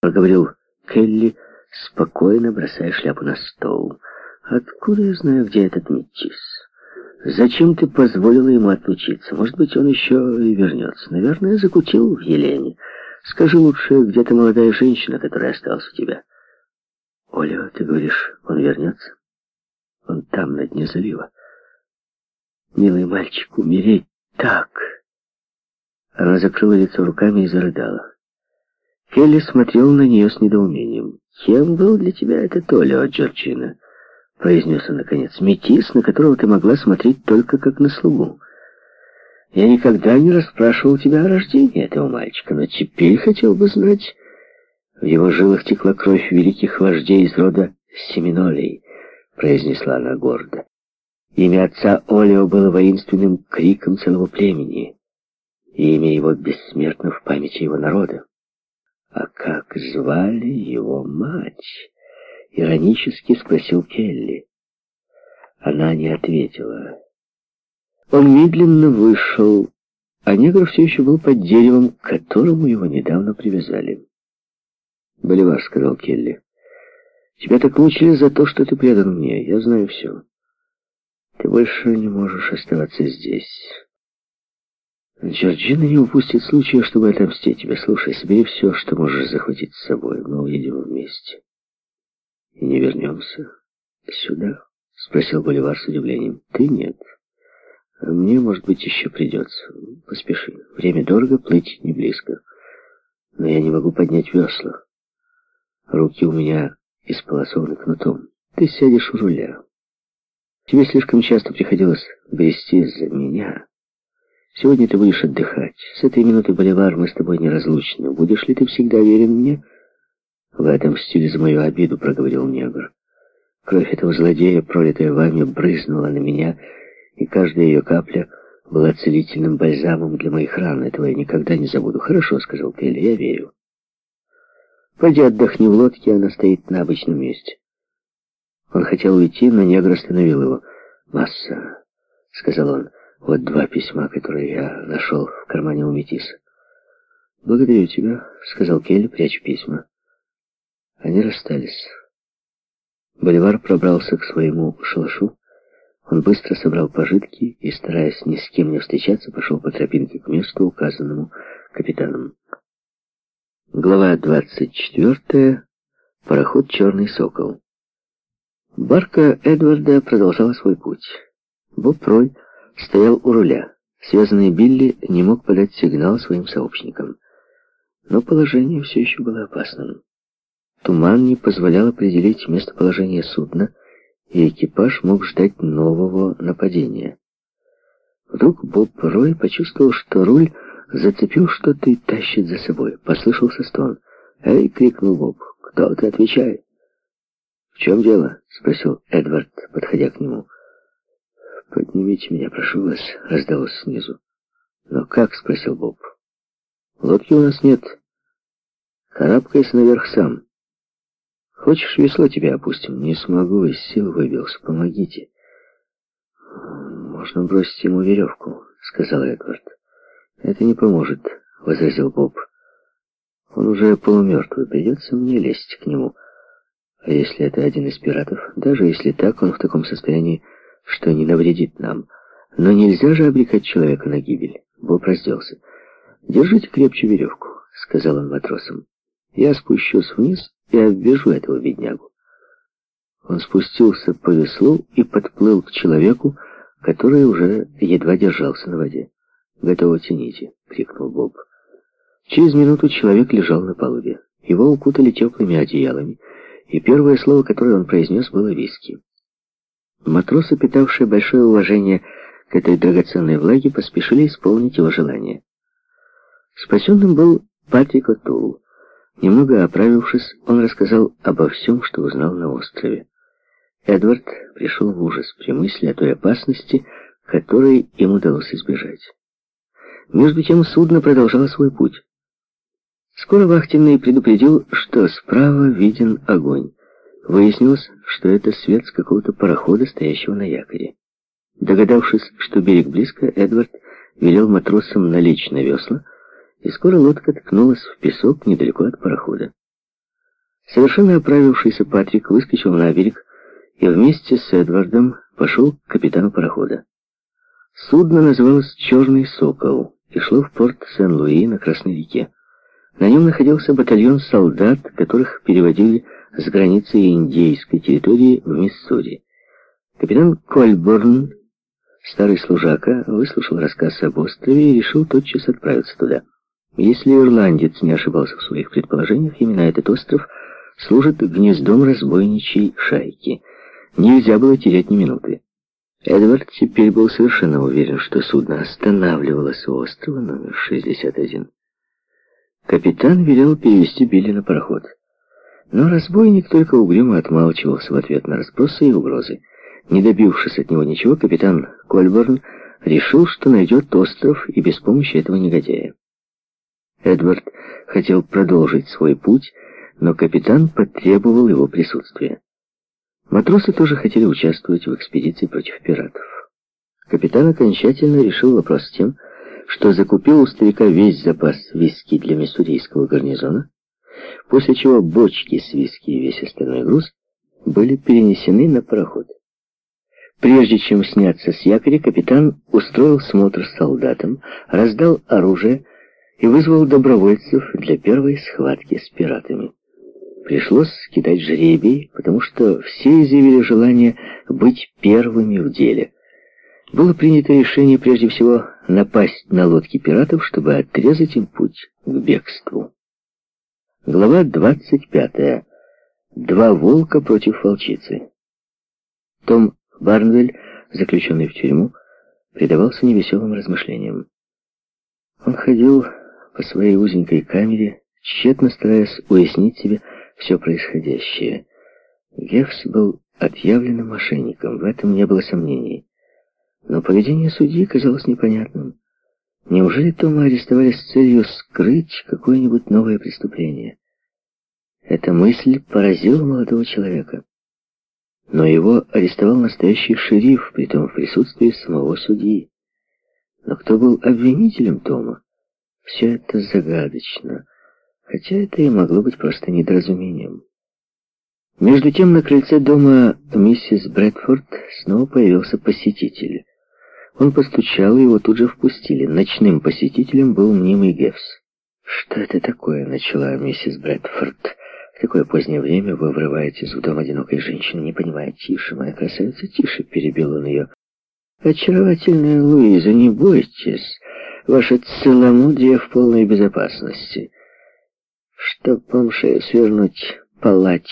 проговорил Келли, спокойно бросая шляпу на стол. «Откуда я знаю, где этот метис? Зачем ты позволила ему отлучиться? Может быть, он еще и вернется. Наверное, закутил в Елене. Скажи лучше, где та молодая женщина, которая осталась у тебя?» «Оля, ты говоришь, он вернется?» «Он там, на дне залива. Милый мальчик, умереть так!» Она закрыла лицо руками и зарыдала. Келли смотрел на нее с недоумением. «Кем был для тебя этот Толио, Джорджина?» произнес он наконец. «Метис, на которого ты могла смотреть только как на слугу. Я никогда не расспрашивал тебя о рождении этого мальчика, но теперь хотел бы знать...» В его жилах текла кровь великих вождей из рода Семинолей, произнесла она гордо. Имя отца Олио было воинственным криком целого племени, и имя его бессмертно в памяти его народа. «А как звали его мать?» — иронически спросил Келли. Она не ответила. Он медленно вышел, а негр все еще был под деревом, к которому его недавно привязали. «Боливар», — сказал Келли, — «тебя так мучили за то, что ты предан мне. Я знаю все. Ты больше не можешь оставаться здесь». Джорджина не упустит случая, чтобы отомстить тебе. Слушай, собери все, что можешь захватить с собой. Мы уедем вместе. И не вернемся сюда? Спросил Боливар с удивлением. Ты нет. Мне, может быть, еще придется. Поспеши. Время дорого, плыть не близко. Но я не могу поднять весла. Руки у меня исполосованы кнутом. Ты сядешь у руля. Тебе слишком часто приходилось грести за меня. Сегодня ты будешь отдыхать. С этой минуты, Боливар, мы с тобой неразлучны. Будешь ли ты всегда верен мне?» «В этом стиле за мою обиду», — проговорил негр. «Кровь этого злодея, пролитая вами, брызнула на меня, и каждая ее капля была целительным бальзамом для моих ран. Этого я никогда не забуду». «Хорошо», — сказал Келли, — «я верю». «Пойди отдохни в лодке, она стоит на обычном месте». Он хотел уйти, но негр остановил его. «Масса», — сказал он, — вот два письма, которые я нашел в кармане у Метиса. «Благодарю тебя», — сказал Келли, пряча письма. Они расстались. Боливар пробрался к своему шалашу. Он быстро собрал пожитки и, стараясь ни с кем не встречаться, пошел по тропинке к месту, указанному капитаном. Глава двадцать четвертая. Пароход «Черный сокол». Барка Эдварда продолжала свой путь. Боб Рой стоял у руля. Связанный Билли не мог подать сигнал своим сообщникам. Но положение все еще было опасным. Туман не позволял определить местоположение судна, и экипаж мог ждать нового нападения. Вдруг Боб Рой почувствовал, что руль зацепил что-то и тащит за собой. Послышался стон. «Эй!» — крикнул Боб. «Кто ты? Отвечай!» «В чем дело?» — спросил Эдвард, подходя к нему. «Поднимите меня, прошу вас», — раздалось снизу. «Но как?» — спросил Боб. «Лодки у нас нет. Карабкайся наверх сам. Хочешь, весло тебе опустим?» «Не смогу, из сил выбился. Помогите». «Можно бросить ему веревку», — сказал Эдвард. «Это не поможет», — возразил Боб. «Он уже полумертвый, придется мне лезть к нему. А если это один из пиратов? Даже если так, он в таком состоянии что не навредит нам. Но нельзя же обрекать человека на гибель. Боб разделся. «Держите крепче веревку», — сказал он матросам. «Я спущусь вниз и обвяжу этого беднягу». Он спустился по веслу и подплыл к человеку, который уже едва держался на воде. «Готово, тяните!» — крикнул Боб. Через минуту человек лежал на палубе. Его укутали теплыми одеялами, и первое слово, которое он произнес, было «виски». Матросы, питавшие большое уважение к этой драгоценной влаге, поспешили исполнить его желание. Спасенным был Патрик Отул. Немного оправившись, он рассказал обо всем, что узнал на острове. Эдвард пришел в ужас при мысли о той опасности, которой им удалось избежать. Между тем судно продолжало свой путь. Скоро вахтенный предупредил, что справа виден огонь. Выяснилось, что это свет с какого-то парохода, стоящего на якоре. Догадавшись, что берег близко, Эдвард велел матросам налечь на весла, и скоро лодка ткнулась в песок недалеко от парохода. Совершенно оправившийся Патрик выскочил на берег и вместе с Эдвардом пошел к капитану парохода. Судно называлось «Черный сокол» и шло в порт Сен-Луи на Красной реке. На нем находился батальон солдат, которых переводили с границы индейской территории в Миссури. Капитан Кольборн, старый служака, выслушал рассказ об острове и решил тотчас отправиться туда. Если ирландец не ошибался в своих предположениях, именно этот остров служит гнездом разбойничьей шайки. Нельзя было терять ни минуты. Эдвард теперь был совершенно уверен, что судно останавливалось у острова номер 61. Капитан велел перевести Билли на пароход. Но разбойник только угрюмо отмалчивался в ответ на расспросы и угрозы. Не добившись от него ничего, капитан Кольборн решил, что найдет остров и без помощи этого негодяя. Эдвард хотел продолжить свой путь, но капитан потребовал его присутствия. Матросы тоже хотели участвовать в экспедиции против пиратов. Капитан окончательно решил вопрос тем, что закупил у старика весь запас виски для миссурийского гарнизона, после чего бочки с виски и весь остальной груз были перенесены на пароход. Прежде чем сняться с якоря, капитан устроил смотр солдатам, раздал оружие и вызвал добровольцев для первой схватки с пиратами. Пришлось кидать жребий, потому что все изъявили желание быть первыми в деле. Было принято решение прежде всего напасть на лодки пиратов, чтобы отрезать им путь к бегству. Глава 25. Два волка против волчицы. Том Барнвель, заключенный в тюрьму, предавался невеселым размышлениям. Он ходил по своей узенькой камере, тщетно стараясь уяснить себе все происходящее. Гефс был отъявленным мошенником, в этом не было сомнений. Но поведение судьи казалось непонятным. Неужели Тома арестовали с целью скрыть какое-нибудь новое преступление? Эта мысль поразила молодого человека. Но его арестовал настоящий шериф, при том в присутствии самого судьи. Но кто был обвинителем Тома? Все это загадочно, хотя это и могло быть просто недоразумением. Между тем на крыльце дома миссис Брэдфорд снова появился посетитель. Он постучал, и его тут же впустили. Ночным посетителем был мнимый Гевс. «Что это такое?» — начала миссис Брэдфорд. «В такое позднее время вы врываетесь в дом одинокой женщины, не понимая. Тише, моя красавица, тише!» — перебил он ее. «Очаровательная Луиза, не бойтесь. Ваше целомудрие в полной безопасности. Чтоб вам шею свернуть, палач!»